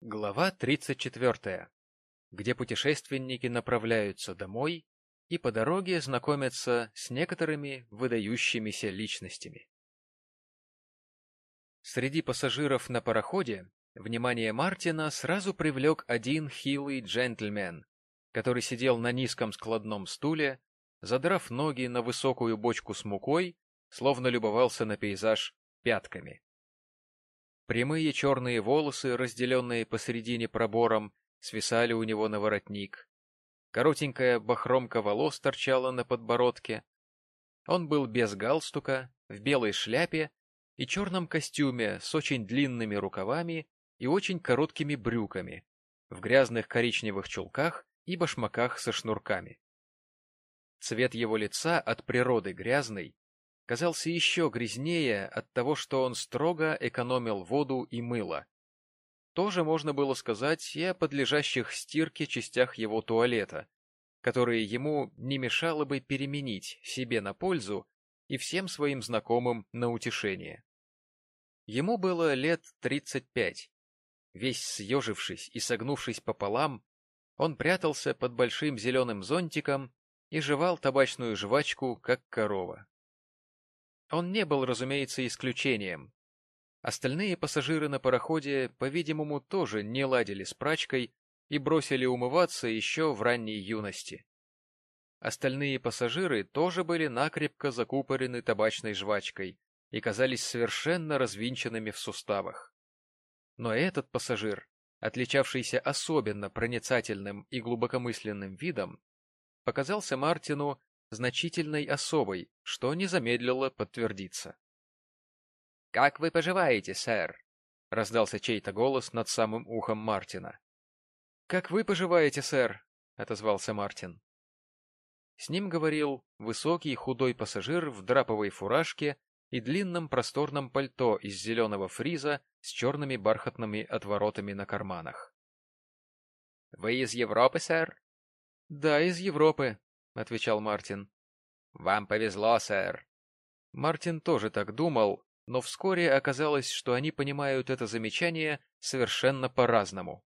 Глава 34, где путешественники направляются домой и по дороге знакомятся с некоторыми выдающимися личностями. Среди пассажиров на пароходе внимание Мартина сразу привлек один хилый джентльмен, который сидел на низком складном стуле, задрав ноги на высокую бочку с мукой, словно любовался на пейзаж пятками. Прямые черные волосы, разделенные посередине пробором, свисали у него на воротник. Коротенькая бахромка волос торчала на подбородке. Он был без галстука, в белой шляпе и черном костюме с очень длинными рукавами и очень короткими брюками, в грязных коричневых чулках и башмаках со шнурками. Цвет его лица от природы грязный казался еще грязнее от того, что он строго экономил воду и мыло. Тоже можно было сказать и о подлежащих стирке частях его туалета, которые ему не мешало бы переменить себе на пользу и всем своим знакомым на утешение. Ему было лет тридцать пять. Весь съежившись и согнувшись пополам, он прятался под большим зеленым зонтиком и жевал табачную жвачку, как корова. Он не был, разумеется, исключением. Остальные пассажиры на пароходе, по-видимому, тоже не ладили с прачкой и бросили умываться еще в ранней юности. Остальные пассажиры тоже были накрепко закупорены табачной жвачкой и казались совершенно развинченными в суставах. Но этот пассажир, отличавшийся особенно проницательным и глубокомысленным видом, показался Мартину значительной особой, что не замедлило подтвердиться. — Как вы поживаете, сэр? — раздался чей-то голос над самым ухом Мартина. — Как вы поживаете, сэр? — отозвался Мартин. С ним говорил высокий худой пассажир в драповой фуражке и длинном просторном пальто из зеленого фриза с черными бархатными отворотами на карманах. — Вы из Европы, сэр? — Да, из Европы, — отвечал Мартин. Вам повезло, сэр. Мартин тоже так думал, но вскоре оказалось, что они понимают это замечание совершенно по-разному.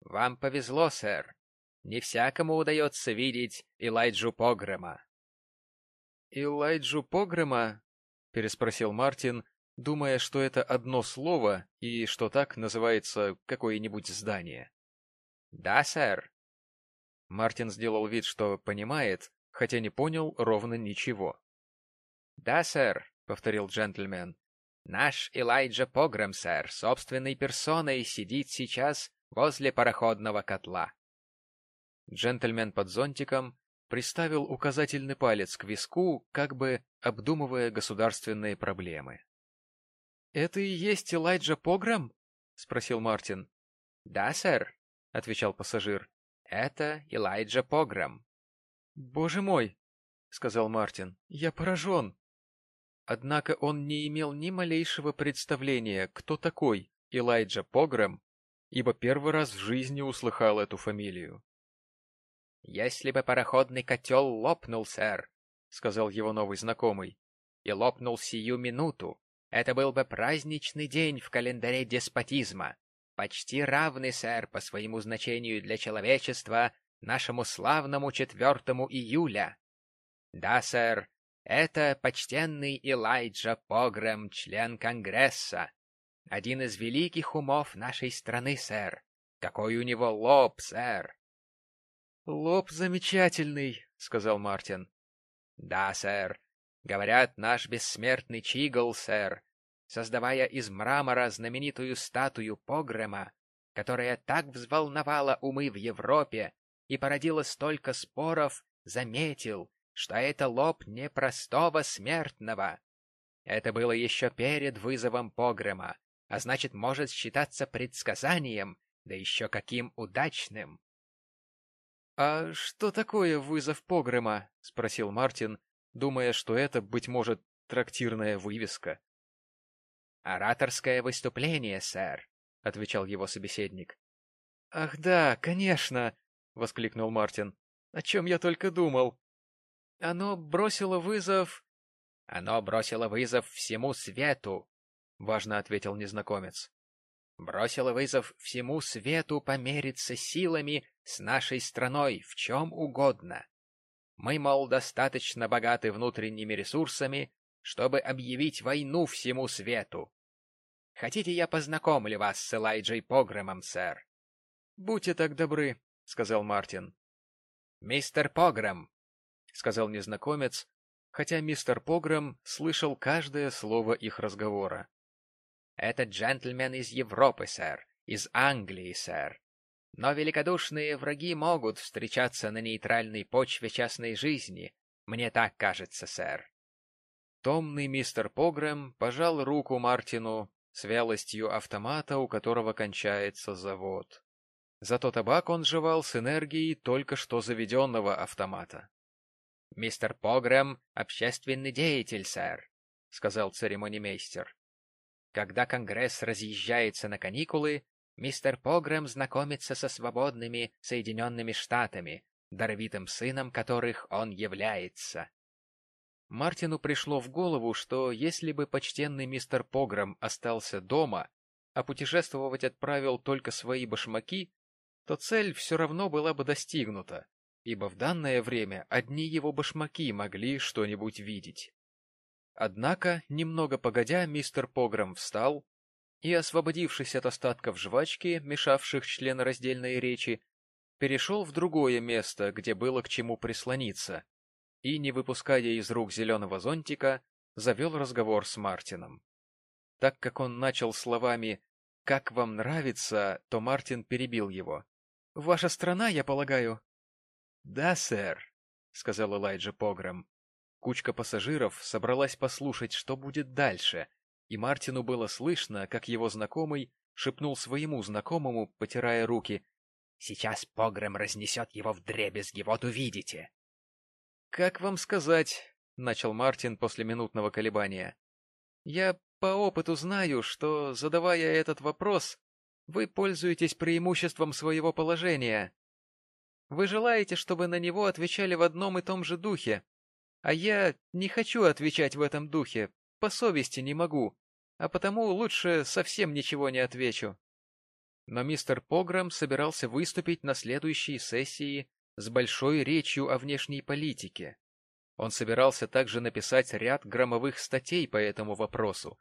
Вам повезло, сэр. Не всякому удается видеть Элайджу Погрема. Элайджу Погрема? переспросил Мартин, думая, что это одно слово и что так называется какое-нибудь здание. Да, сэр. Мартин сделал вид, что понимает, хотя не понял ровно ничего. — Да, сэр, — повторил джентльмен. — Наш Элайджа Пограм, сэр, собственной персоной сидит сейчас возле пароходного котла. Джентльмен под зонтиком приставил указательный палец к виску, как бы обдумывая государственные проблемы. — Это и есть Элайджа Пограм? — спросил Мартин. — Да, сэр, — отвечал пассажир. — Это Элайджа Пограм. «Боже мой!» — сказал Мартин. «Я поражен!» Однако он не имел ни малейшего представления, кто такой Элайджа Погрэм, ибо первый раз в жизни услыхал эту фамилию. «Если бы пароходный котел лопнул, сэр», — сказал его новый знакомый, — «и лопнул сию минуту, это был бы праздничный день в календаре деспотизма, почти равный, сэр, по своему значению для человечества нашему славному 4 июля. Да, сэр, это почтенный Элайджа Погрэм, член Конгресса. Один из великих умов нашей страны, сэр. Какой у него лоб, сэр. — Лоб замечательный, — сказал Мартин. — Да, сэр. Говорят, наш бессмертный Чигл, сэр, создавая из мрамора знаменитую статую Погрема, которая так взволновала умы в Европе, и породило столько споров, заметил, что это лоб непростого смертного. Это было еще перед вызовом погрема, а значит, может считаться предсказанием, да еще каким удачным. — А что такое вызов погрема? — спросил Мартин, думая, что это, быть может, трактирная вывеска. — Ораторское выступление, сэр, — отвечал его собеседник. — Ах да, конечно, — воскликнул Мартин. «О чем я только думал!» «Оно бросило вызов...» «Оно бросило вызов всему свету», — важно ответил незнакомец. бросила вызов всему свету помериться силами с нашей страной в чем угодно. Мы, мол, достаточно богаты внутренними ресурсами, чтобы объявить войну всему свету. Хотите, я познакомлю вас с Элайджей Погремом, сэр? — Будьте так добры, — сказал Мартин. — Мистер Погрем, — сказал незнакомец, хотя мистер Погрем слышал каждое слово их разговора. — Этот джентльмен из Европы, сэр, из Англии, сэр. Но великодушные враги могут встречаться на нейтральной почве частной жизни, мне так кажется, сэр. Томный мистер Погрем пожал руку Мартину с вялостью автомата, у которого кончается завод. Зато табак он жевал с энергией только что заведенного автомата. — Мистер Погрэм — общественный деятель, сэр, — сказал церемонимейстер. Когда Конгресс разъезжается на каникулы, мистер Погрэм знакомится со свободными Соединенными Штатами, даровитым сыном которых он является. Мартину пришло в голову, что если бы почтенный мистер Погрэм остался дома, а путешествовать отправил только свои башмаки, то цель все равно была бы достигнута, ибо в данное время одни его башмаки могли что-нибудь видеть. Однако, немного погодя, мистер Пограм встал и, освободившись от остатков жвачки, мешавших членораздельной речи, перешел в другое место, где было к чему прислониться, и, не выпуская из рук зеленого зонтика, завел разговор с Мартином. Так как он начал словами «Как вам нравится?», то Мартин перебил его. — Ваша страна, я полагаю? — Да, сэр, — сказал Элайджа Пограм. Кучка пассажиров собралась послушать, что будет дальше, и Мартину было слышно, как его знакомый шепнул своему знакомому, потирая руки. — Сейчас Пограм разнесет его в дребезги, вот увидите. — Как вам сказать, — начал Мартин после минутного колебания. — Я по опыту знаю, что, задавая этот вопрос, вы пользуетесь преимуществом своего положения. Вы желаете, чтобы на него отвечали в одном и том же духе, а я не хочу отвечать в этом духе, по совести не могу, а потому лучше совсем ничего не отвечу. Но мистер Пограм собирался выступить на следующей сессии с большой речью о внешней политике. Он собирался также написать ряд громовых статей по этому вопросу,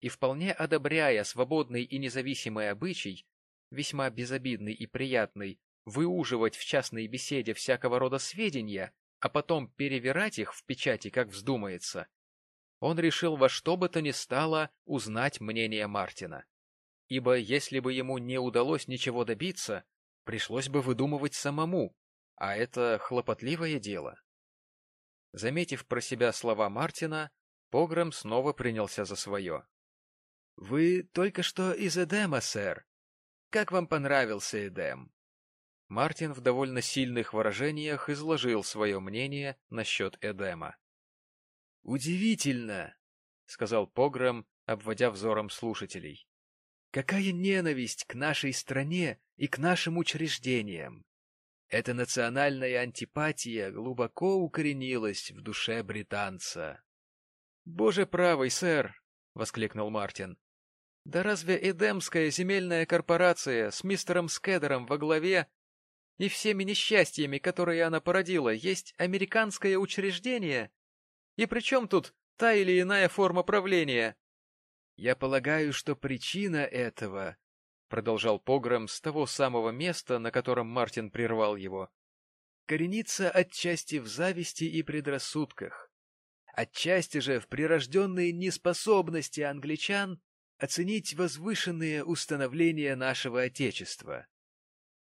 и вполне одобряя свободный и независимый обычай, весьма безобидный и приятный, выуживать в частной беседе всякого рода сведения, а потом перевирать их в печати, как вздумается, он решил во что бы то ни стало узнать мнение Мартина. Ибо если бы ему не удалось ничего добиться, пришлось бы выдумывать самому, а это хлопотливое дело. Заметив про себя слова Мартина, Пограм снова принялся за свое. — Вы только что из Эдема, сэр. Как вам понравился Эдем? Мартин в довольно сильных выражениях изложил свое мнение насчет Эдема. — Удивительно, — сказал Пограм, обводя взором слушателей. — Какая ненависть к нашей стране и к нашим учреждениям! Эта национальная антипатия глубоко укоренилась в душе британца. — Боже правый, сэр! — воскликнул Мартин. Да разве Эдемская земельная корпорация с мистером Скедером во главе и всеми несчастьями, которые она породила, есть американское учреждение? И при чем тут та или иная форма правления? Я полагаю, что причина этого, — продолжал Пограм с того самого места, на котором Мартин прервал его, — коренится отчасти в зависти и предрассудках, отчасти же в прирожденной неспособности англичан оценить возвышенные установления нашего Отечества.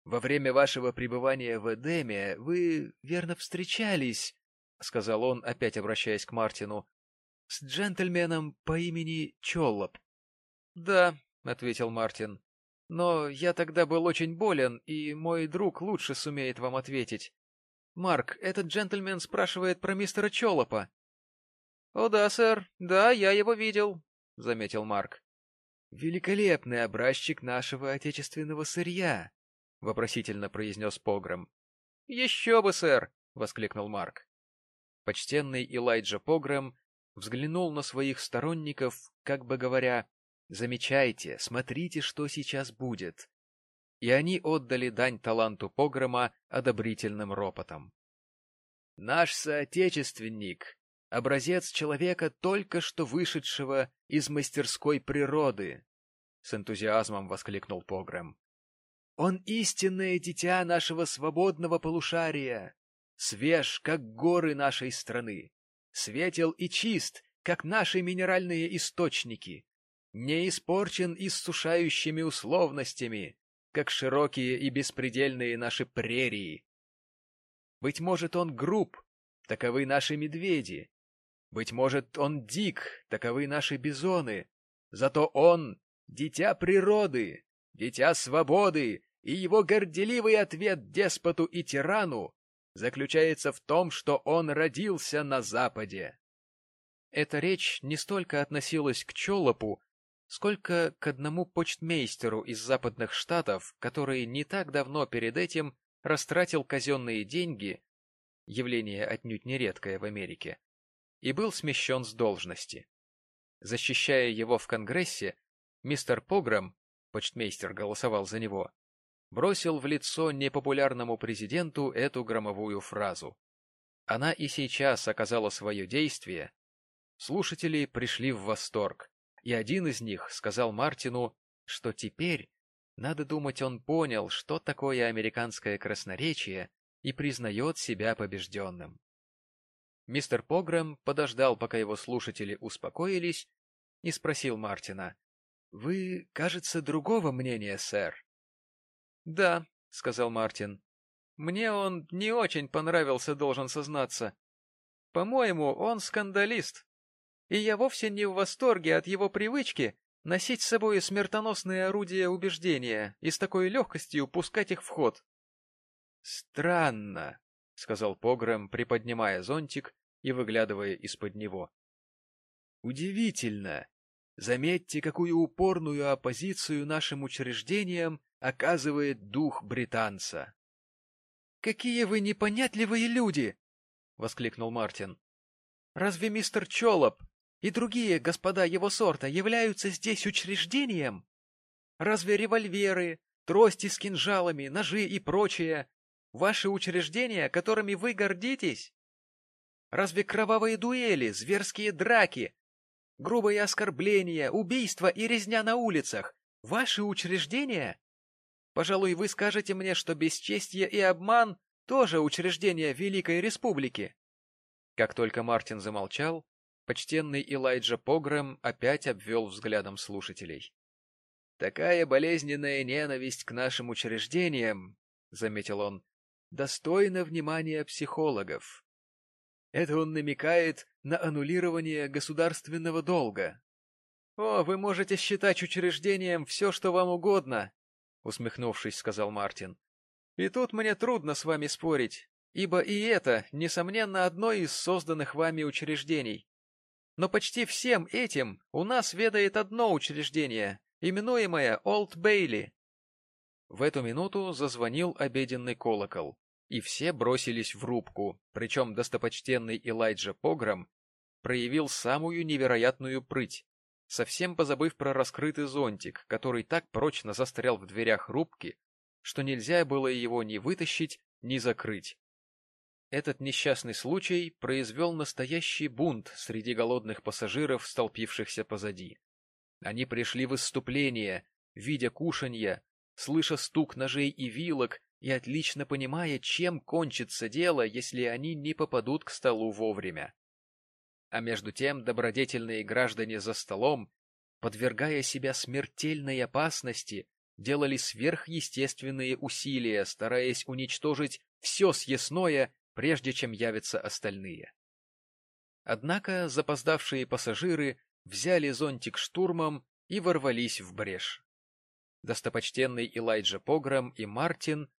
Во время вашего пребывания в Эдеме вы, верно, встречались, — сказал он, опять обращаясь к Мартину, — с джентльменом по имени Чоллоп. — Да, — ответил Мартин, — но я тогда был очень болен, и мой друг лучше сумеет вам ответить. Марк, этот джентльмен спрашивает про мистера Чоллопа. — О да, сэр, да, я его видел, — заметил Марк. «Великолепный образчик нашего отечественного сырья», — вопросительно произнес Пограм. «Еще бы, сэр!» — воскликнул Марк. Почтенный Элайджа Пограм взглянул на своих сторонников, как бы говоря, Замечайте, смотрите, что сейчас будет. И они отдали дань таланту погрома одобрительным ропотом. Наш соотечественник, образец человека, только что вышедшего из мастерской природы, — с энтузиазмом воскликнул Погром. Он истинное дитя нашего свободного полушария, свеж, как горы нашей страны, светел и чист, как наши минеральные источники, не испорчен иссушающими условностями, как широкие и беспредельные наши прерии. Быть может, он груб, таковы наши медведи. Быть может, он дик, таковы наши бизоны. Зато он — дитя природы, дитя свободы, и его горделивый ответ деспоту и тирану заключается в том, что он родился на Западе. Эта речь не столько относилась к Чолопу, сколько к одному почтмейстеру из западных штатов, который не так давно перед этим растратил казенные деньги, явление отнюдь нередкое в Америке, и был смещен с должности. Защищая его в Конгрессе, мистер Пограм, почтмейстер голосовал за него, бросил в лицо непопулярному президенту эту громовую фразу. Она и сейчас оказала свое действие. Слушатели пришли в восторг, и один из них сказал Мартину, что теперь, надо думать, он понял, что такое американское красноречие и признает себя побежденным. Мистер Погрэм подождал, пока его слушатели успокоились, и спросил Мартина, «Вы, кажется, другого мнения, сэр?» «Да», — сказал Мартин. «Мне он не очень понравился, должен сознаться. По-моему, он скандалист. И я вовсе не в восторге от его привычки носить с собой смертоносные орудия убеждения и с такой легкостью пускать их в ход». «Странно», — сказал Погрэм, приподнимая зонтик и выглядывая из-под него. «Удивительно. Заметьте, какую упорную оппозицию нашим учреждениям оказывает дух британца. — Какие вы непонятливые люди! — воскликнул Мартин. — Разве мистер Чолоп и другие господа его сорта являются здесь учреждением? Разве револьверы, трости с кинжалами, ножи и прочее — ваши учреждения, которыми вы гордитесь? Разве кровавые дуэли, зверские драки, грубые оскорбления, убийства и резня на улицах — ваши учреждения? Пожалуй, вы скажете мне, что бесчестье и обман тоже учреждение Великой Республики. Как только Мартин замолчал, почтенный Элайджа Погрэм опять обвел взглядом слушателей. «Такая болезненная ненависть к нашим учреждениям, — заметил он, — достойна внимания психологов. Это он намекает на аннулирование государственного долга. О, вы можете считать учреждением все, что вам угодно, — усмехнувшись, сказал Мартин. — И тут мне трудно с вами спорить, ибо и это, несомненно, одно из созданных вами учреждений. Но почти всем этим у нас ведает одно учреждение, именуемое Олд Бейли. В эту минуту зазвонил обеденный колокол, и все бросились в рубку, причем достопочтенный Элайджа Пограм проявил самую невероятную прыть совсем позабыв про раскрытый зонтик, который так прочно застрял в дверях рубки, что нельзя было его ни вытащить, ни закрыть. Этот несчастный случай произвел настоящий бунт среди голодных пассажиров, столпившихся позади. Они пришли в исступление, видя кушанья, слыша стук ножей и вилок и отлично понимая, чем кончится дело, если они не попадут к столу вовремя. А между тем добродетельные граждане за столом, подвергая себя смертельной опасности, делали сверхъестественные усилия, стараясь уничтожить все съестное, прежде чем явятся остальные. Однако запоздавшие пассажиры взяли зонтик штурмом и ворвались в брешь. Достопочтенный Элайджа Пограм и Мартин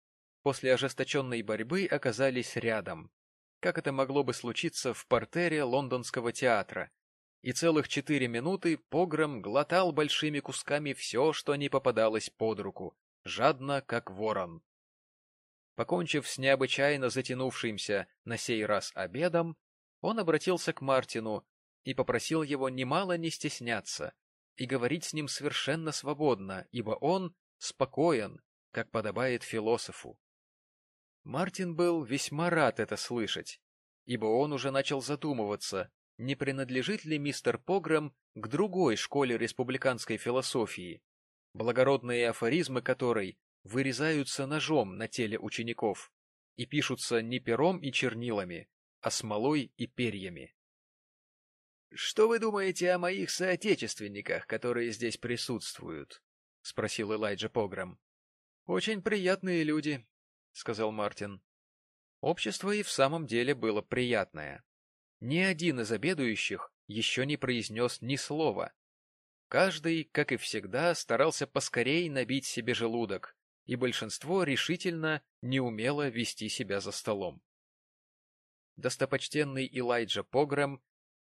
после ожесточенной борьбы оказались рядом, как это могло бы случиться в портере лондонского театра, и целых четыре минуты Погром глотал большими кусками все, что не попадалось под руку, жадно, как ворон. Покончив с необычайно затянувшимся на сей раз обедом, он обратился к Мартину и попросил его немало не стесняться и говорить с ним совершенно свободно, ибо он спокоен, как подобает философу. Мартин был весьма рад это слышать, ибо он уже начал задумываться, не принадлежит ли мистер Пограм к другой школе республиканской философии, благородные афоризмы которой вырезаются ножом на теле учеников и пишутся не пером и чернилами, а смолой и перьями. — Что вы думаете о моих соотечественниках, которые здесь присутствуют? — спросил Элайджа Пограм. — Очень приятные люди, — сказал Мартин. Общество и в самом деле было приятное. Ни один из обедающих еще не произнес ни слова. Каждый, как и всегда, старался поскорей набить себе желудок, и большинство решительно не умело вести себя за столом. Достопочтенный Илайджа Пограм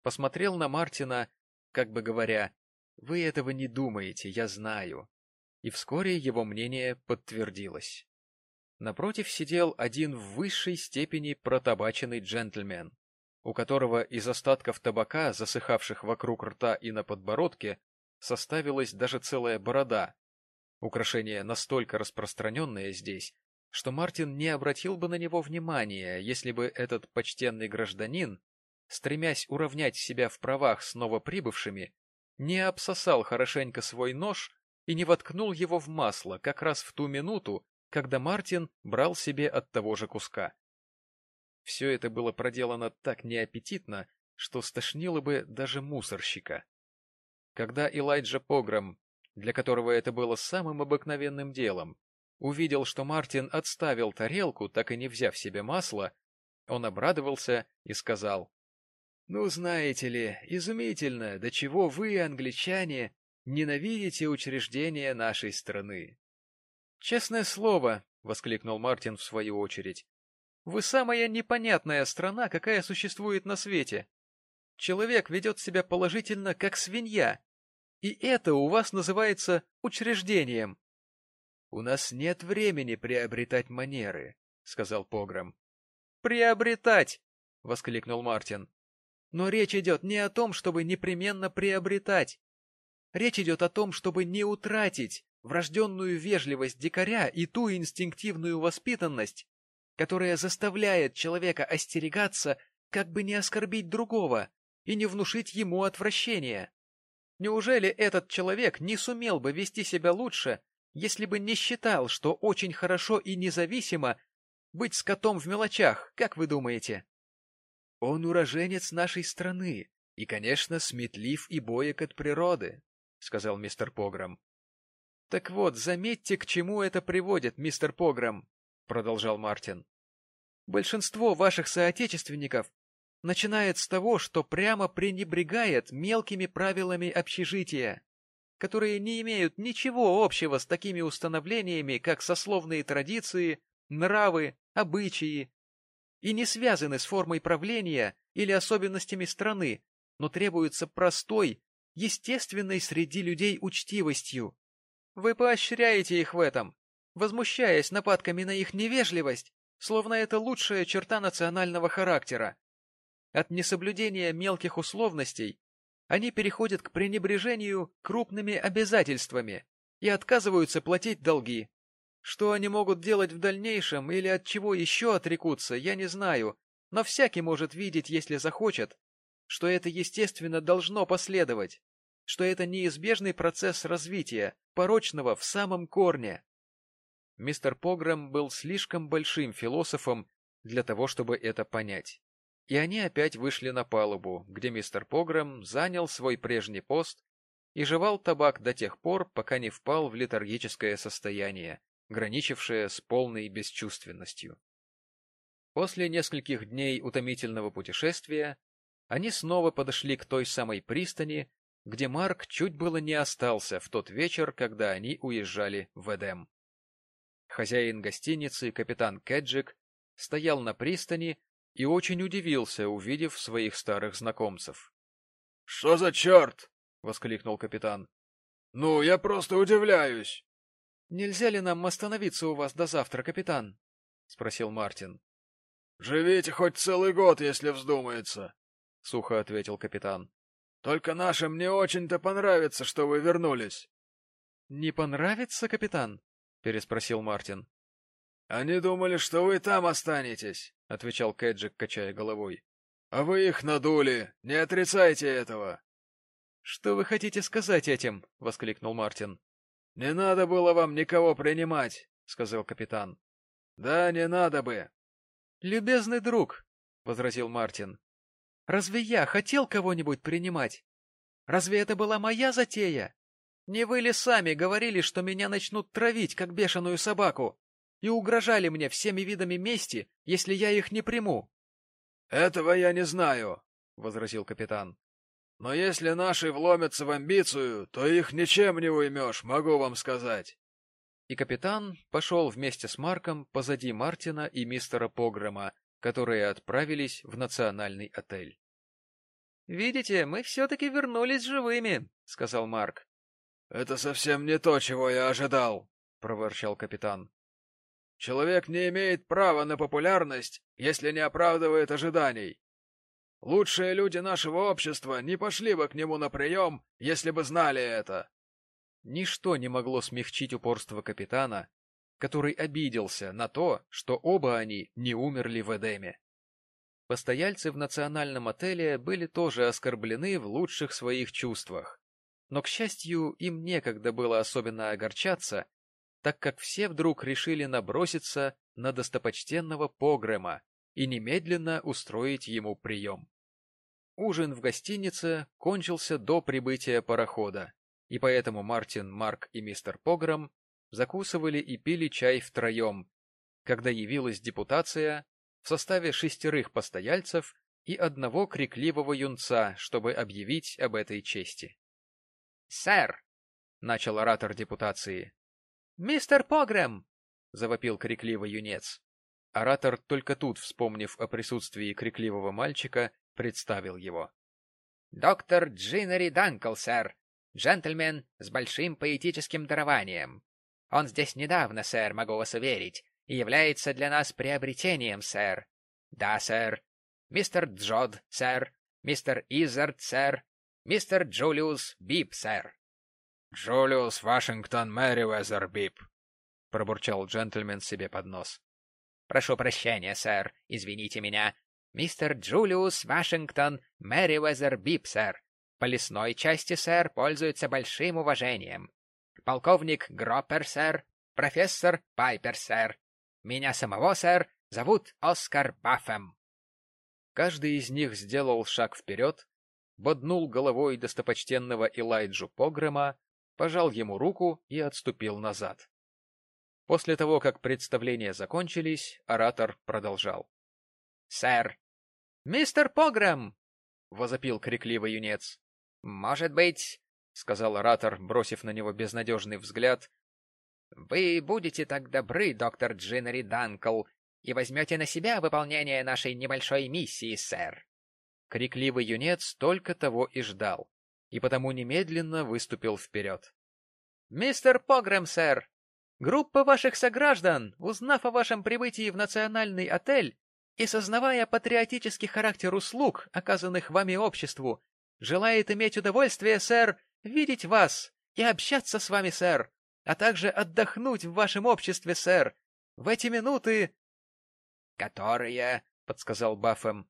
посмотрел на Мартина, как бы говоря, «Вы этого не думаете, я знаю». И вскоре его мнение подтвердилось. Напротив сидел один в высшей степени протабаченный джентльмен, у которого из остатков табака, засыхавших вокруг рта и на подбородке, составилась даже целая борода, украшение настолько распространенное здесь, что Мартин не обратил бы на него внимания, если бы этот почтенный гражданин, стремясь уравнять себя в правах с новоприбывшими, не обсосал хорошенько свой нож и не воткнул его в масло как раз в ту минуту, когда Мартин брал себе от того же куска. Все это было проделано так неаппетитно, что стошнило бы даже мусорщика. Когда Элайджа Пограм, для которого это было самым обыкновенным делом, увидел, что Мартин отставил тарелку, так и не взяв себе масла, он обрадовался и сказал, «Ну, знаете ли, изумительно, до чего вы, англичане, ненавидите учреждения нашей страны. «Честное слово», — воскликнул Мартин в свою очередь, — «вы самая непонятная страна, какая существует на свете. Человек ведет себя положительно, как свинья, и это у вас называется учреждением». «У нас нет времени приобретать манеры», — сказал Погром. «Приобретать!» — воскликнул Мартин. «Но речь идет не о том, чтобы непременно приобретать. Речь идет о том, чтобы не утратить, врожденную вежливость дикаря и ту инстинктивную воспитанность, которая заставляет человека остерегаться, как бы не оскорбить другого и не внушить ему отвращения. Неужели этот человек не сумел бы вести себя лучше, если бы не считал, что очень хорошо и независимо быть скотом в мелочах, как вы думаете? Он уроженец нашей страны и, конечно, сметлив и боек от природы, — сказал мистер Пограм. Так вот, заметьте, к чему это приводит, мистер Пограм, продолжал Мартин. Большинство ваших соотечественников начинает с того, что прямо пренебрегает мелкими правилами общежития, которые не имеют ничего общего с такими установлениями, как сословные традиции, нравы, обычаи, и не связаны с формой правления или особенностями страны, но требуются простой, естественной среди людей учтивостью, вы поощряете их в этом, возмущаясь нападками на их невежливость, словно это лучшая черта национального характера. От несоблюдения мелких условностей они переходят к пренебрежению крупными обязательствами и отказываются платить долги. Что они могут делать в дальнейшем или от чего еще отрекутся, я не знаю, но всякий может видеть, если захочет, что это естественно должно последовать что это неизбежный процесс развития, порочного в самом корне. Мистер Пограм был слишком большим философом для того, чтобы это понять. И они опять вышли на палубу, где мистер Пограм занял свой прежний пост и жевал табак до тех пор, пока не впал в летаргическое состояние, граничившее с полной бесчувственностью. После нескольких дней утомительного путешествия они снова подошли к той самой пристани, где Марк чуть было не остался в тот вечер, когда они уезжали в Эдем. Хозяин гостиницы, капитан Кеджик, стоял на пристани и очень удивился, увидев своих старых знакомцев. — Что за черт? — воскликнул капитан. — Ну, я просто удивляюсь. — Нельзя ли нам остановиться у вас до завтра, капитан? — спросил Мартин. — Живите хоть целый год, если вздумается, — сухо ответил капитан. Только нашим не очень-то понравится, что вы вернулись. — Не понравится, капитан? — переспросил Мартин. — Они думали, что вы там останетесь, — отвечал Кэджик, качая головой. — А вы их надули, не отрицайте этого. — Что вы хотите сказать этим? — воскликнул Мартин. — Не надо было вам никого принимать, — сказал капитан. — Да, не надо бы. — Любезный друг, — возразил Мартин, — разве я хотел кого-нибудь принимать? Разве это была моя затея? Не вы ли сами говорили, что меня начнут травить, как бешеную собаку, и угрожали мне всеми видами мести, если я их не приму? — Этого я не знаю, — возразил капитан. — Но если наши вломятся в амбицию, то их ничем не уймешь, могу вам сказать. И капитан пошел вместе с Марком позади Мартина и мистера Погрома, которые отправились в национальный отель. — Видите, мы все-таки вернулись живыми, — сказал Марк. — Это совсем не то, чего я ожидал, — проворчал капитан. — Человек не имеет права на популярность, если не оправдывает ожиданий. Лучшие люди нашего общества не пошли бы к нему на прием, если бы знали это. Ничто не могло смягчить упорство капитана, который обиделся на то, что оба они не умерли в Эдеме. Постояльцы в национальном отеле были тоже оскорблены в лучших своих чувствах. Но, к счастью, им некогда было особенно огорчаться, так как все вдруг решили наброситься на достопочтенного Погрема и немедленно устроить ему прием. Ужин в гостинице кончился до прибытия парохода, и поэтому Мартин, Марк и мистер Погром закусывали и пили чай втроем, когда явилась депутация в составе шестерых постояльцев и одного крикливого юнца, чтобы объявить об этой чести. — Сэр! — начал оратор депутации. — Мистер Погрем! — завопил крикливый юнец. Оратор, только тут вспомнив о присутствии крикливого мальчика, представил его. — Доктор Джиннери Данкл, сэр, джентльмен с большим поэтическим дарованием. Он здесь недавно, сэр, могу вас уверить, и является для нас приобретением, сэр. Да, сэр. Мистер Джод, сэр. Мистер Изард, сэр. Мистер Джулиус Бип, сэр. — Джулиус Вашингтон Мэривезер Бип, — пробурчал джентльмен себе под нос. — Прошу прощения, сэр, извините меня. Мистер Джулиус Вашингтон Мэривезер Бип, сэр. По лесной части, сэр, пользуется большим уважением полковник Гроппер, сэр, профессор Пайпер, сэр. Меня самого, сэр, зовут Оскар Баффем. Каждый из них сделал шаг вперед, боднул головой достопочтенного Элайджу Погрема, пожал ему руку и отступил назад. После того, как представления закончились, оратор продолжал. — Сэр! — Мистер Погрем! — возопил крикливый юнец. — Может быть, — сказал оратор, бросив на него безнадежный взгляд. — Вы будете так добры, доктор Джиннери Данкл, и возьмете на себя выполнение нашей небольшой миссии, сэр. Крикливый юнец только того и ждал, и потому немедленно выступил вперед. — Мистер Погрэм, сэр! Группа ваших сограждан, узнав о вашем прибытии в национальный отель и сознавая патриотический характер услуг, оказанных вами обществу, желает иметь удовольствие, сэр, видеть вас и общаться с вами, сэр, а также отдохнуть в вашем обществе, сэр, в эти минуты... — Которые, — подсказал Баффем, —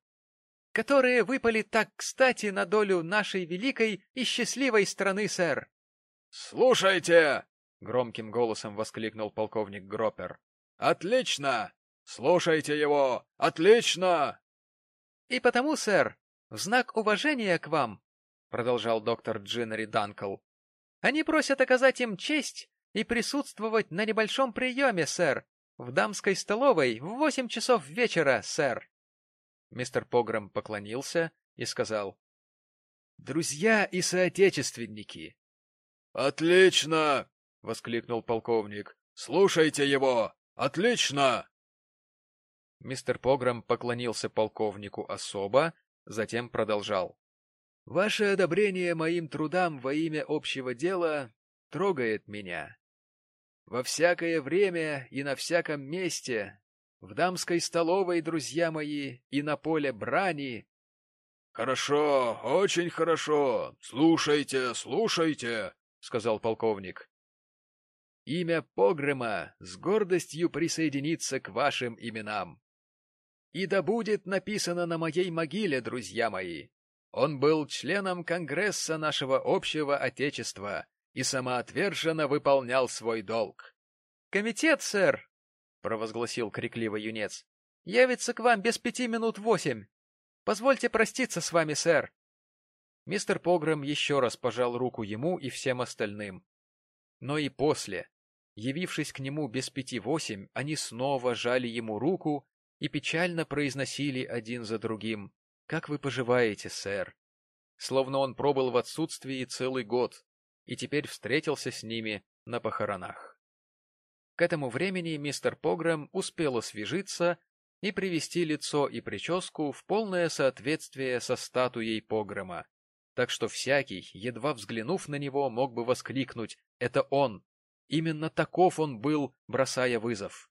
которые выпали так кстати на долю нашей великой и счастливой страны, сэр. — Слушайте! — громким голосом воскликнул полковник Гроппер. — Отлично! Слушайте его! Отлично! — И потому, сэр, в знак уважения к вам, продолжал доктор Джиннери Данкл. Они просят оказать им честь и присутствовать на небольшом приеме, сэр, в дамской столовой в восемь часов вечера, сэр. Мистер Пограм поклонился и сказал. — Друзья и соотечественники. — Отлично! — воскликнул полковник. — Слушайте его! Отлично! Мистер Пограм поклонился полковнику особо, затем продолжал. Ваше одобрение моим трудам во имя общего дела трогает меня. Во всякое время и на всяком месте, в дамской столовой, друзья мои, и на поле брани, — Хорошо, очень хорошо. Слушайте, слушайте, — сказал полковник. — Имя Погрема с гордостью присоединится к вашим именам. И да будет написано на моей могиле, друзья мои. Он был членом Конгресса нашего общего Отечества и самоотверженно выполнял свой долг. — Комитет, сэр! — провозгласил крикливый юнец. — Явится к вам без пяти минут восемь. Позвольте проститься с вами, сэр. Мистер Погром еще раз пожал руку ему и всем остальным. Но и после, явившись к нему без пяти восемь, они снова жали ему руку и печально произносили один за другим «Как вы поживаете, сэр?» Словно он пробыл в отсутствии целый год и теперь встретился с ними на похоронах. К этому времени мистер Погрэм успел освежиться и привести лицо и прическу в полное соответствие со статуей Погрэма, так что всякий, едва взглянув на него, мог бы воскликнуть «Это он!» Именно таков он был, бросая вызов.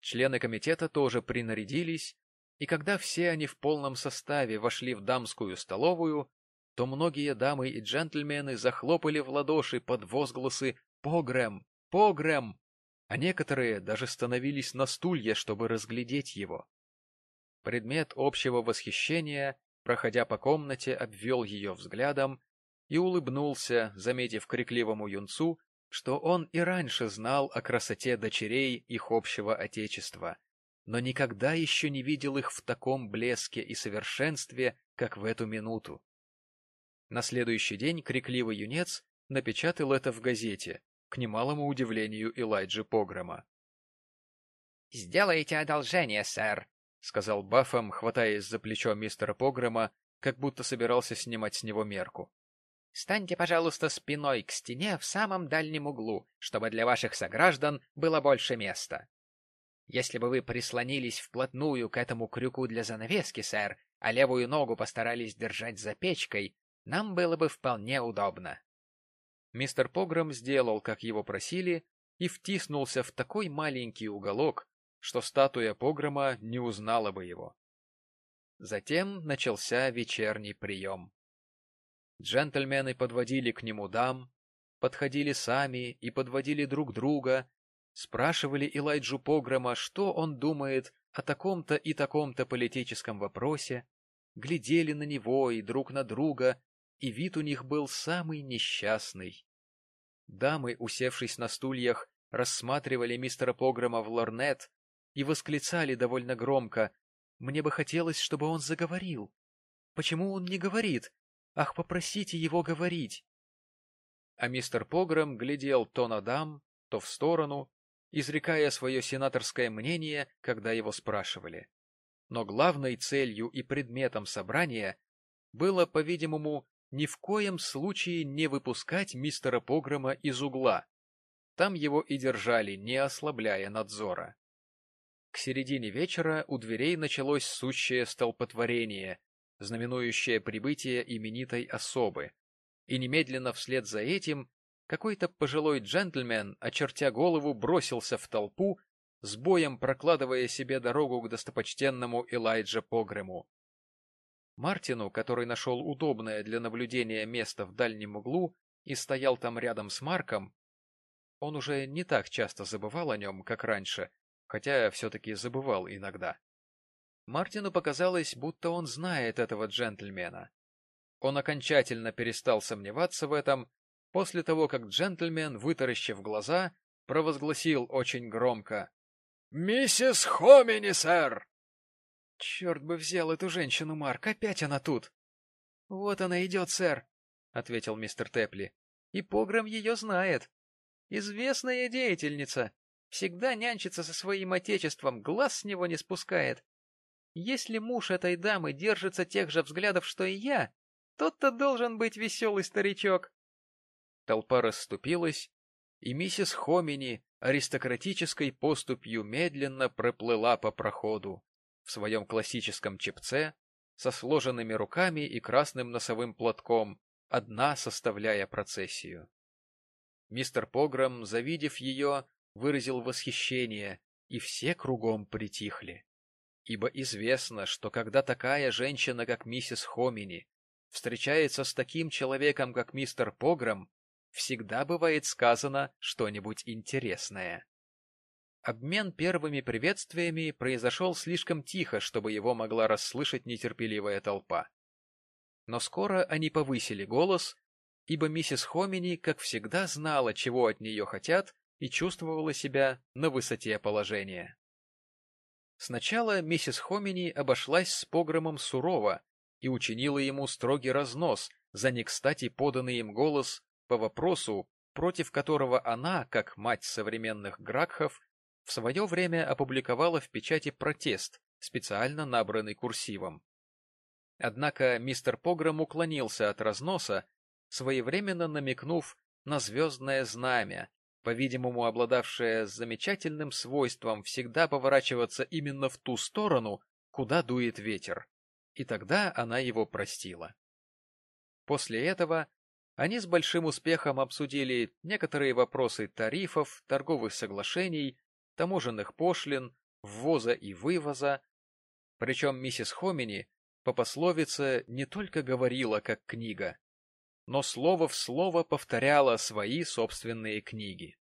Члены комитета тоже принарядились, и когда все они в полном составе вошли в дамскую столовую, то многие дамы и джентльмены захлопали в ладоши под возгласы «Погрэм! Погрэм!», а некоторые даже становились на стулья, чтобы разглядеть его. Предмет общего восхищения, проходя по комнате, обвел ее взглядом и улыбнулся, заметив крикливому юнцу, что он и раньше знал о красоте дочерей их общего отечества, но никогда еще не видел их в таком блеске и совершенстве, как в эту минуту. На следующий день крикливый юнец напечатал это в газете, к немалому удивлению Элайджи Погрома. — Сделайте одолжение, сэр, — сказал Баффом, хватаясь за плечо мистера Погрома, как будто собирался снимать с него мерку. — Станьте, пожалуйста, спиной к стене в самом дальнем углу, чтобы для ваших сограждан было больше места. Если бы вы прислонились вплотную к этому крюку для занавески, сэр, а левую ногу постарались держать за печкой, нам было бы вполне удобно. Мистер Погром сделал, как его просили, и втиснулся в такой маленький уголок, что статуя Погрома не узнала бы его. Затем начался вечерний прием. Джентльмены подводили к нему дам, подходили сами и подводили друг друга, спрашивали Илайджу Погрома, что он думает о таком-то и таком-то политическом вопросе, глядели на него и друг на друга и вид у них был самый несчастный. Дамы, усевшись на стульях, рассматривали мистера Погрома в лорнет и восклицали довольно громко «Мне бы хотелось, чтобы он заговорил. Почему он не говорит? Ах, попросите его говорить!» А мистер Погром глядел то на дам, то в сторону, изрекая свое сенаторское мнение, когда его спрашивали. Но главной целью и предметом собрания было, по-видимому, ни в коем случае не выпускать мистера Погрома из угла. Там его и держали, не ослабляя надзора. К середине вечера у дверей началось сущее столпотворение, знаменующее прибытие именитой особы, и немедленно вслед за этим какой-то пожилой джентльмен, очертя голову, бросился в толпу, с боем прокладывая себе дорогу к достопочтенному Элайджа Погрему. Мартину, который нашел удобное для наблюдения место в дальнем углу и стоял там рядом с Марком, он уже не так часто забывал о нем, как раньше, хотя все-таки забывал иногда. Мартину показалось, будто он знает этого джентльмена. Он окончательно перестал сомневаться в этом после того, как джентльмен, вытаращив глаза, провозгласил очень громко «Миссис Хомини, сэр!» — Черт бы взял эту женщину, Марк, опять она тут! — Вот она идет, сэр, — ответил мистер Тепли. — И Погром ее знает. Известная деятельница. Всегда нянчится со своим отечеством, глаз с него не спускает. Если муж этой дамы держится тех же взглядов, что и я, тот-то должен быть веселый старичок. Толпа расступилась, и миссис Хомини аристократической поступью медленно проплыла по проходу в своем классическом чепце, со сложенными руками и красным носовым платком, одна составляя процессию. Мистер Погром, завидев ее, выразил восхищение, и все кругом притихли. ибо известно, что когда такая женщина, как миссис Хомини, встречается с таким человеком, как мистер Погром, всегда бывает сказано что-нибудь интересное. Обмен первыми приветствиями произошел слишком тихо, чтобы его могла расслышать нетерпеливая толпа. Но скоро они повысили голос, ибо миссис Хомини, как всегда, знала, чего от нее хотят, и чувствовала себя на высоте положения. Сначала миссис Хомини обошлась с погромом сурово и учинила ему строгий разнос за не кстати поданный им голос по вопросу, против которого она, как мать современных Гракхов, в свое время опубликовала в печати протест, специально набранный курсивом. Однако мистер Погром уклонился от разноса, своевременно намекнув на звездное знамя, по-видимому обладавшее замечательным свойством всегда поворачиваться именно в ту сторону, куда дует ветер. И тогда она его простила. После этого они с большим успехом обсудили некоторые вопросы тарифов, торговых соглашений, таможенных пошлин, ввоза и вывоза. Причем миссис Хомини по пословице не только говорила как книга, но слово в слово повторяла свои собственные книги.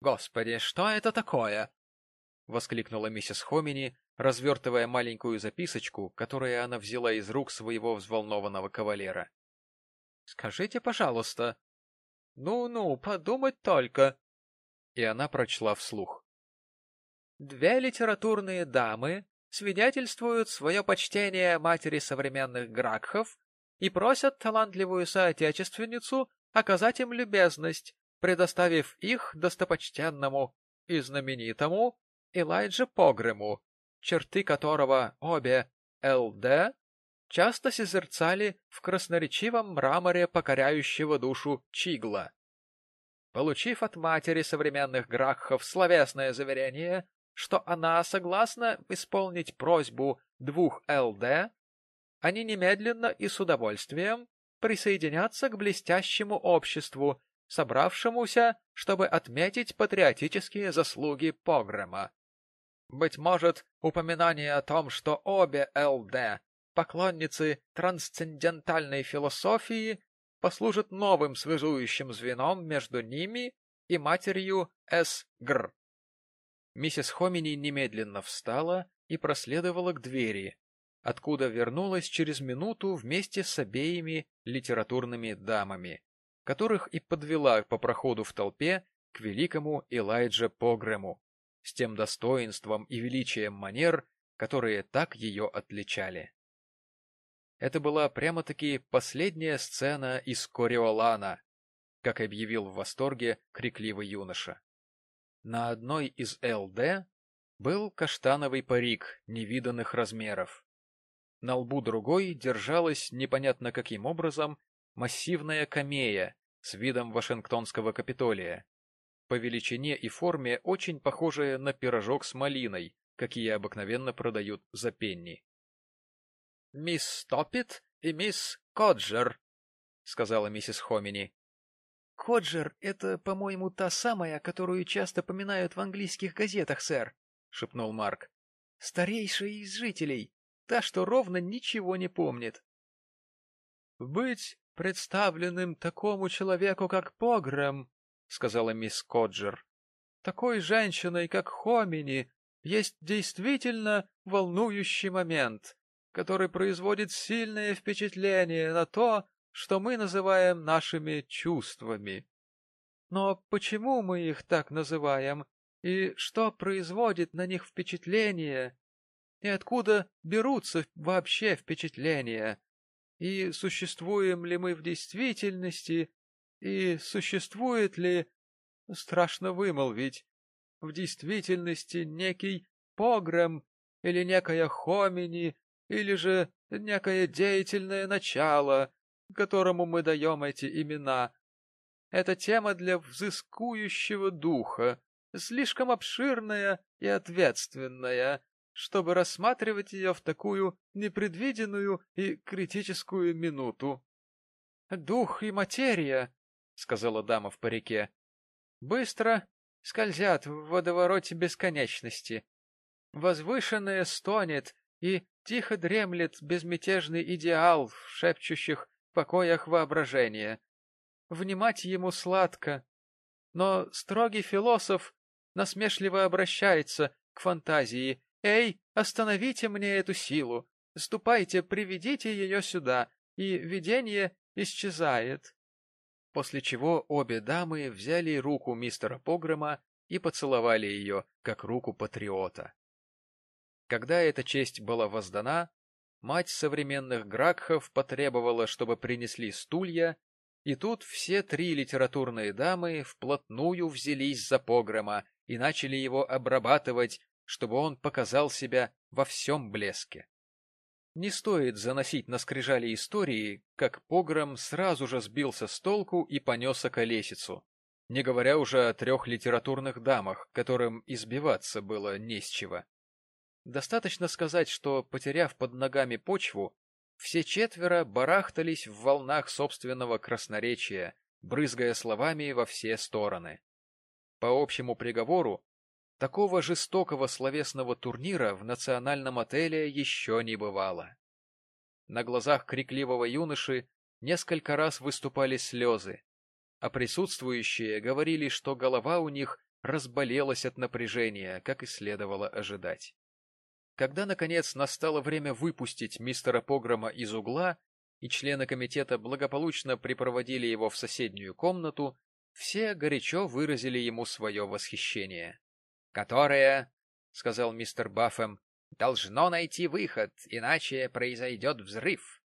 «Господи, что это такое?» — воскликнула миссис Хомини, развертывая маленькую записочку, которую она взяла из рук своего взволнованного кавалера. «Скажите, пожалуйста». «Ну-ну, подумать только». И она прочла вслух. «Две литературные дамы свидетельствуют свое почтение матери современных Гракхов и просят талантливую соотечественницу оказать им любезность, предоставив их достопочтенному и знаменитому Элайджа Погрему, черты которого обе ЛД часто созерцали в красноречивом мраморе покоряющего душу Чигла. Получив от матери современных Гракхов словесное заверение, что она согласна исполнить просьбу двух ЛД, они немедленно и с удовольствием присоединятся к блестящему обществу, собравшемуся, чтобы отметить патриотические заслуги погрома. Быть может, упоминание о том, что обе ЛД — поклонницы трансцендентальной философии, послужит новым связующим звеном между ними и матерью С. Гр. Миссис Хомини немедленно встала и проследовала к двери, откуда вернулась через минуту вместе с обеими литературными дамами, которых и подвела по проходу в толпе к великому Элайджа Погрему, с тем достоинством и величием манер, которые так ее отличали. Это была прямо-таки последняя сцена из Кориолана, как объявил в восторге крикливый юноша. На одной из ЛД был каштановый парик невиданных размеров. На лбу другой держалась непонятно каким образом массивная камея с видом Вашингтонского Капитолия, по величине и форме очень похожая на пирожок с малиной, какие обыкновенно продают за пенни. — Мисс Стоппит и мисс Коджер, — сказала миссис Хомини. Коджер — это, по-моему, та самая, которую часто поминают в английских газетах, сэр, — шепнул Марк. — Старейшая из жителей, та, что ровно ничего не помнит. — Быть представленным такому человеку, как Пограм, — сказала мисс Коджер, — такой женщиной, как Хомини, есть действительно волнующий момент, который производит сильное впечатление на то, что мы называем нашими чувствами. Но почему мы их так называем, и что производит на них впечатление, и откуда берутся вообще впечатления, и существуем ли мы в действительности, и существует ли, страшно вымолвить, в действительности некий погром или некая хомини, или же некое деятельное начало, которому мы даем эти имена. Это тема для взыскующего духа, слишком обширная и ответственная, чтобы рассматривать ее в такую непредвиденную и критическую минуту. — Дух и материя, — сказала дама в парике, — быстро скользят в водовороте бесконечности. Возвышенное стонет, и тихо дремлет безмятежный идеал в шепчущих покоях воображения. Внимать ему сладко, но строгий философ насмешливо обращается к фантазии. «Эй, остановите мне эту силу! Ступайте, приведите ее сюда!» И видение исчезает. После чего обе дамы взяли руку мистера Погрома и поцеловали ее, как руку патриота. Когда эта честь была воздана, мать современных Гракхов потребовала, чтобы принесли стулья, и тут все три литературные дамы вплотную взялись за Погрома и начали его обрабатывать, чтобы он показал себя во всем блеске. Не стоит заносить на скрижали истории, как Погром сразу же сбился с толку и понес околесицу, не говоря уже о трех литературных дамах, которым избиваться было не с чего. Достаточно сказать, что, потеряв под ногами почву, все четверо барахтались в волнах собственного красноречия, брызгая словами во все стороны. По общему приговору, такого жестокого словесного турнира в национальном отеле еще не бывало. На глазах крикливого юноши несколько раз выступали слезы, а присутствующие говорили, что голова у них разболелась от напряжения, как и следовало ожидать. Когда, наконец, настало время выпустить мистера Погрома из угла, и члены комитета благополучно припроводили его в соседнюю комнату, все горячо выразили ему свое восхищение. — Которое, — сказал мистер Баффем, — должно найти выход, иначе произойдет взрыв.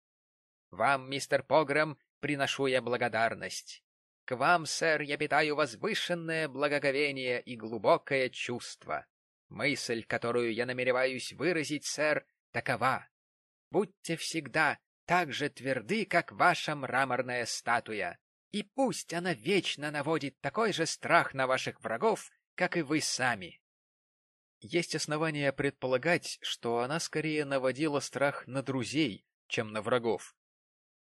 Вам, мистер Погром, приношу я благодарность. К вам, сэр, я питаю возвышенное благоговение и глубокое чувство. Мысль, которую я намереваюсь выразить, сэр, такова. Будьте всегда так же тверды, как ваша мраморная статуя, и пусть она вечно наводит такой же страх на ваших врагов, как и вы сами. Есть основания предполагать, что она скорее наводила страх на друзей, чем на врагов.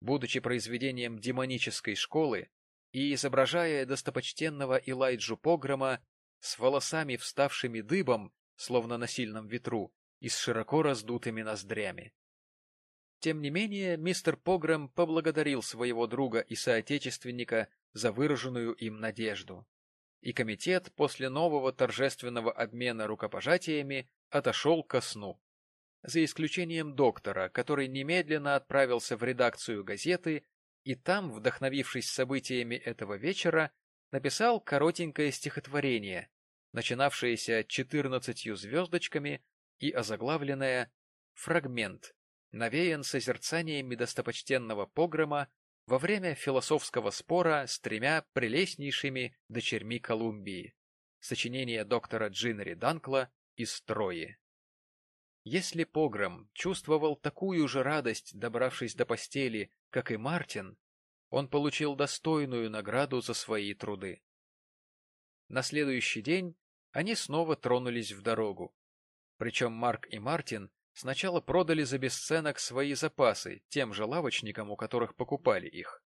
Будучи произведением демонической школы и изображая достопочтенного Илайджу Погрома с волосами вставшими дыбом словно на сильном ветру, и с широко раздутыми ноздрями. Тем не менее, мистер Погрэм поблагодарил своего друга и соотечественника за выраженную им надежду. И комитет после нового торжественного обмена рукопожатиями отошел ко сну. За исключением доктора, который немедленно отправился в редакцию газеты и там, вдохновившись событиями этого вечера, написал коротенькое стихотворение, начинавшееся четырнадцатью звездочками и озаглавленное «Фрагмент», навеян созерцаниями достопочтенного погрома во время философского спора с тремя прелестнейшими дочерьми Колумбии, сочинение доктора Джиннери Данкла из Трои. Если Погром чувствовал такую же радость, добравшись до постели, как и Мартин, он получил достойную награду за свои труды. На следующий день они снова тронулись в дорогу. Причем Марк и Мартин сначала продали за бесценок свои запасы тем же лавочникам, у которых покупали их,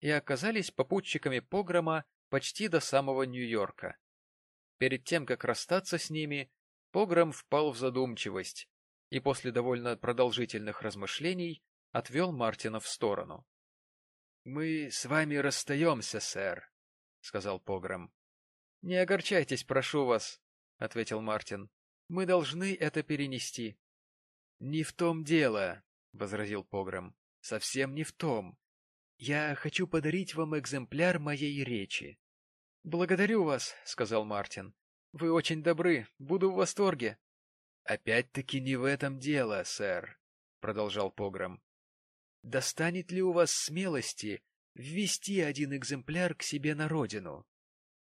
и оказались попутчиками погрома почти до самого Нью-Йорка. Перед тем, как расстаться с ними, погром впал в задумчивость и после довольно продолжительных размышлений отвел Мартина в сторону. — Мы с вами расстаемся, сэр, — сказал погром. — Не огорчайтесь, прошу вас, — ответил Мартин. — Мы должны это перенести. — Не в том дело, — возразил Погром. — Совсем не в том. Я хочу подарить вам экземпляр моей речи. — Благодарю вас, — сказал Мартин. — Вы очень добры, буду в восторге. — Опять-таки не в этом дело, сэр, — продолжал Погром. — Достанет ли у вас смелости ввести один экземпляр к себе на родину? —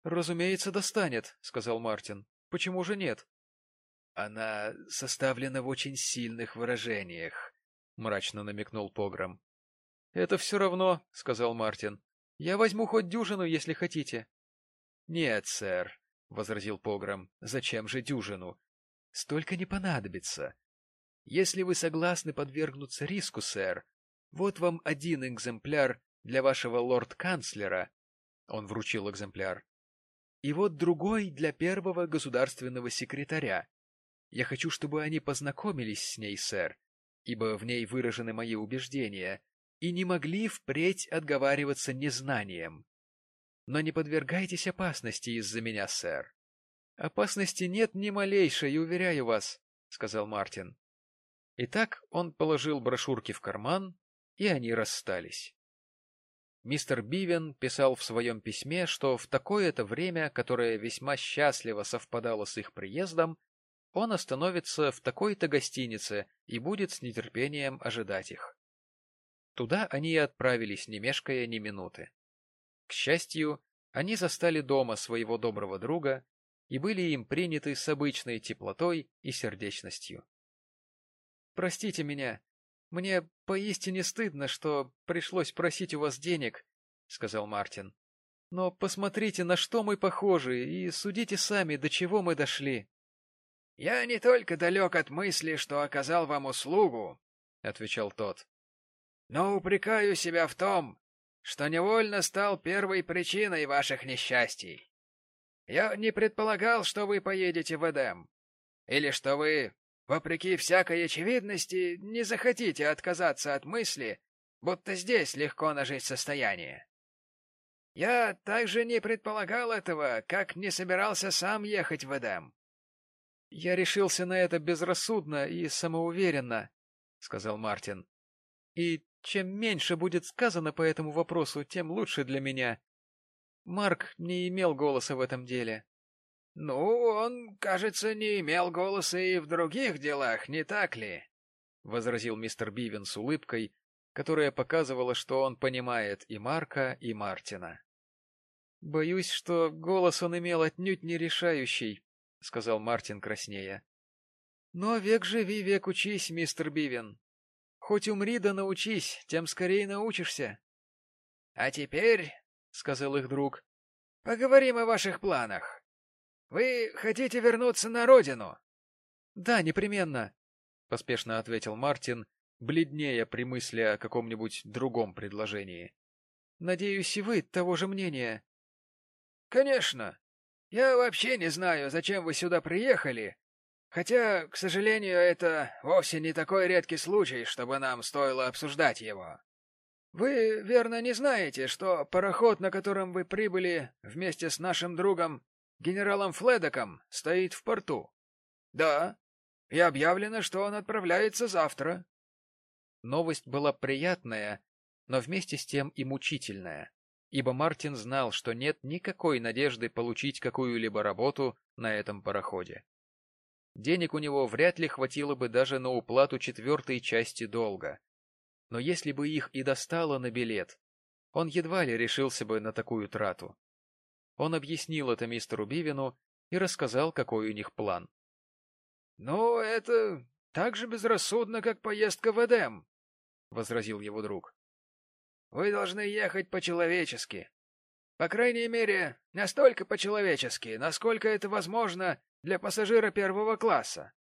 Разумеется, достанет, — сказал Мартин. — Почему же нет? — Она составлена в очень сильных выражениях, — мрачно намекнул Погром. — Это все равно, — сказал Мартин. — Я возьму хоть дюжину, если хотите. — Нет, сэр, — возразил Погром. — Зачем же дюжину? Столько не понадобится. Если вы согласны подвергнуться риску, сэр, вот вам один экземпляр для вашего лорд-канцлера. Он вручил экземпляр и вот другой для первого государственного секретаря. Я хочу, чтобы они познакомились с ней, сэр, ибо в ней выражены мои убеждения, и не могли впредь отговариваться незнанием. Но не подвергайтесь опасности из-за меня, сэр. — Опасности нет ни малейшей, уверяю вас, — сказал Мартин. Итак, он положил брошюрки в карман, и они расстались. Мистер Бивен писал в своем письме, что в такое-то время, которое весьма счастливо совпадало с их приездом, он остановится в такой-то гостинице и будет с нетерпением ожидать их. Туда они и отправились, не мешкая ни минуты. К счастью, они застали дома своего доброго друга и были им приняты с обычной теплотой и сердечностью. «Простите меня, мне поистине стыдно, что пришлось просить у вас денег», — сказал Мартин. «Но посмотрите, на что мы похожи, и судите сами, до чего мы дошли». «Я не только далек от мысли, что оказал вам услугу», — отвечал тот, — «но упрекаю себя в том, что невольно стал первой причиной ваших несчастий. Я не предполагал, что вы поедете в Эдем, или что вы вопреки всякой очевидности, не захотите отказаться от мысли, будто здесь легко нажить состояние. Я также не предполагал этого, как не собирался сам ехать в Эдем. — Я решился на это безрассудно и самоуверенно, — сказал Мартин. — И чем меньше будет сказано по этому вопросу, тем лучше для меня. Марк не имел голоса в этом деле. «Ну, он, кажется, не имел голоса и в других делах, не так ли?» — возразил мистер Бивен с улыбкой, которая показывала, что он понимает и Марка, и Мартина. «Боюсь, что голос он имел отнюдь не решающий», — сказал Мартин краснея. «Но век живи, век учись, мистер Бивен. Хоть умри да научись, тем скорее научишься». «А теперь», — сказал их друг, — «поговорим о ваших планах. Вы хотите вернуться на родину? — Да, непременно, — поспешно ответил Мартин, бледнее при мысли о каком-нибудь другом предложении. — Надеюсь, и вы того же мнения. — Конечно. Я вообще не знаю, зачем вы сюда приехали, хотя, к сожалению, это вовсе не такой редкий случай, чтобы нам стоило обсуждать его. Вы, верно, не знаете, что пароход, на котором вы прибыли вместе с нашим другом генералом Фледоком стоит в порту. Да, и объявлено, что он отправляется завтра. Новость была приятная, но вместе с тем и мучительная, ибо Мартин знал, что нет никакой надежды получить какую-либо работу на этом пароходе. Денег у него вряд ли хватило бы даже на уплату четвертой части долга. Но если бы их и достало на билет, он едва ли решился бы на такую трату. Он объяснил это мистеру Бивину и рассказал, какой у них план. — Ну, это так же безрассудно, как поездка в Эдем, — возразил его друг. — Вы должны ехать по-человечески. По крайней мере, настолько по-человечески, насколько это возможно для пассажира первого класса.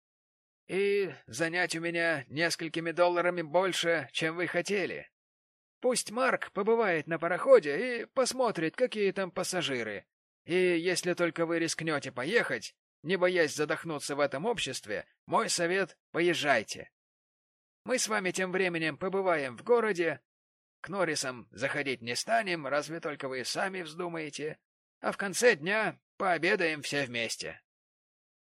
И занять у меня несколькими долларами больше, чем вы хотели. Пусть Марк побывает на пароходе и посмотрит, какие там пассажиры. И если только вы рискнете поехать, не боясь задохнуться в этом обществе, мой совет — поезжайте. Мы с вами тем временем побываем в городе, к Норрисам заходить не станем, разве только вы сами вздумаете, а в конце дня пообедаем все вместе.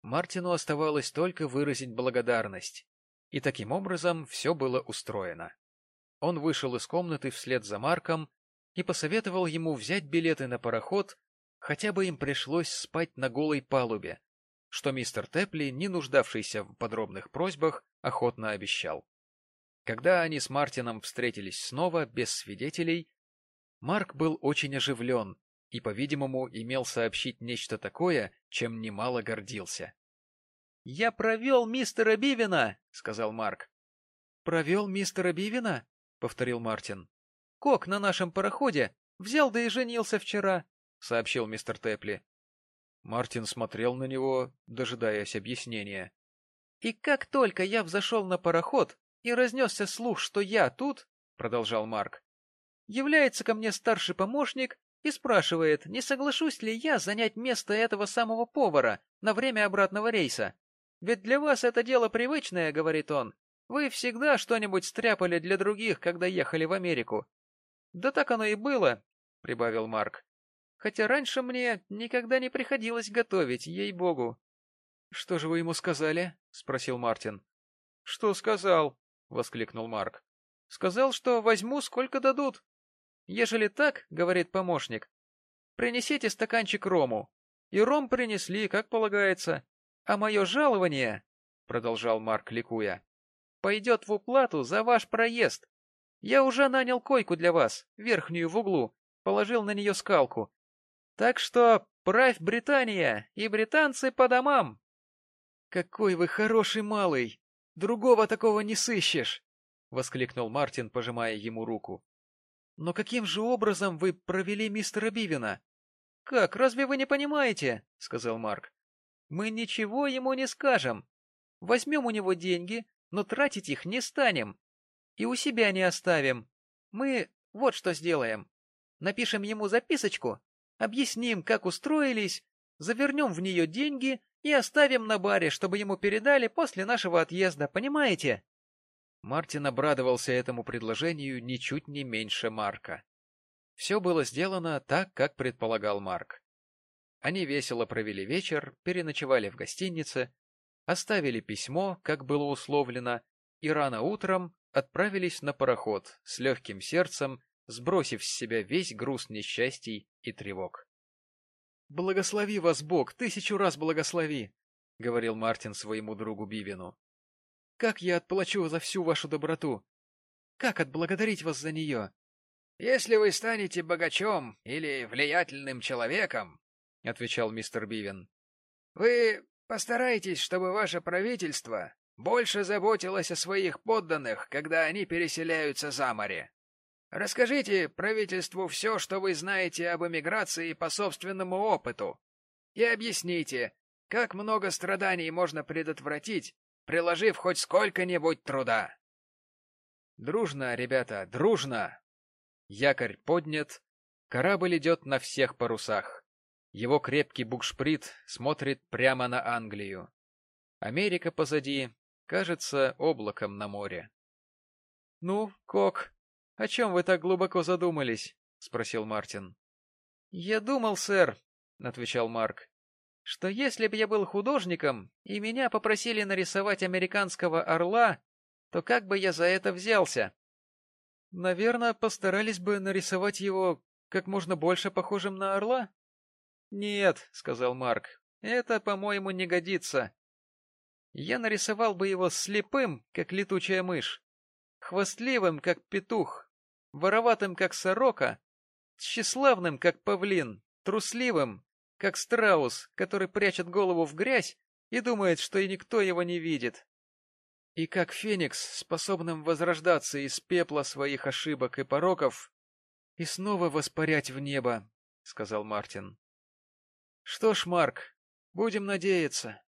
Мартину оставалось только выразить благодарность, и таким образом все было устроено. Он вышел из комнаты вслед за Марком и посоветовал ему взять билеты на пароход, хотя бы им пришлось спать на голой палубе, что мистер Тепли, не нуждавшийся в подробных просьбах, охотно обещал. Когда они с Мартином встретились снова, без свидетелей, Марк был очень оживлен и, по-видимому, имел сообщить нечто такое, чем немало гордился. — Я провел мистера Бивина, — сказал Марк. — Провел мистера Бивина? Повторил Мартин. Кок на нашем пароходе взял да и женился вчера, сообщил мистер Тепли. Мартин смотрел на него, дожидаясь объяснения. И как только я взошел на пароход и разнесся слух, что я тут, продолжал Марк, является ко мне старший помощник и спрашивает, не соглашусь ли я занять место этого самого повара на время обратного рейса. Ведь для вас это дело привычное, — говорит он. Вы всегда что-нибудь стряпали для других, когда ехали в Америку. Да так оно и было, — прибавил Марк. Хотя раньше мне никогда не приходилось готовить, ей-богу. — Что же вы ему сказали? — спросил Мартин. — Что сказал? — воскликнул Марк. — Сказал, что возьму, сколько дадут. Ежели так, — говорит помощник, — принесите стаканчик рому. И ром принесли, как полагается. А мое жалование, — продолжал Марк, ликуя, — пойдет в уплату за ваш проезд. Я уже нанял койку для вас, верхнюю в углу, положил на нее скалку. Так что правь Британия и британцы по домам. — Какой вы хороший малый! Другого такого не сыщешь! — воскликнул Мартин, пожимая ему руку. — Но каким же образом вы провели мистера Бивина? — Как, разве вы не понимаете? — сказал Марк. Мы ничего ему не скажем. Возьмем у него деньги, но тратить их не станем. И у себя не оставим. Мы вот что сделаем. Напишем ему записочку, объясним, как устроились, завернем в нее деньги и оставим на баре, чтобы ему передали после нашего отъезда, понимаете? Мартин обрадовался этому предложению ничуть не меньше Марка. Все было сделано так, как предполагал Марк. Они весело провели вечер, переночевали в гостинице, оставили письмо, как было условлено, и рано утром отправились на пароход с легким сердцем, сбросив с себя весь груз несчастий и тревог. — Благослови вас Бог, тысячу раз благослови! — говорил Мартин своему другу Бивину. — Как я отплачу за всю вашу доброту? Как отблагодарить вас за нее? — Если вы станете богачом или влиятельным человеком, — отвечал мистер Бивен. — Вы постарайтесь, чтобы ваше правительство больше заботилось о своих подданных, когда они переселяются за море. Расскажите правительству все, что вы знаете об эмиграции по собственному опыту, и объясните, как много страданий можно предотвратить, приложив хоть сколько-нибудь труда. Дружно, ребята, дружно! Якорь поднят, корабль идет на всех парусах. Его крепкий букшприт смотрит прямо на Англию. Америка позади, кажется, облаком на море. — Ну, Кок, о чем вы так глубоко задумались? — спросил Мартин. — Я думал, сэр, — отвечал Марк, — что если бы я был художником, и меня попросили нарисовать американского орла, то как бы я за это взялся? — Наверное, постарались бы нарисовать его как можно больше похожим на орла? «Нет», — сказал Марк, — «это, по-моему, не годится. Я нарисовал бы его слепым, как летучая мышь, хвастливым, как петух, вороватым, как сорока, тщеславным, как павлин, трусливым, как страус, который прячет голову в грязь и думает, что и никто его не видит. И как феникс, способным возрождаться из пепла своих ошибок и пороков и снова воспарять в небо, — сказал Мартин. Что ж, Марк, будем надеяться.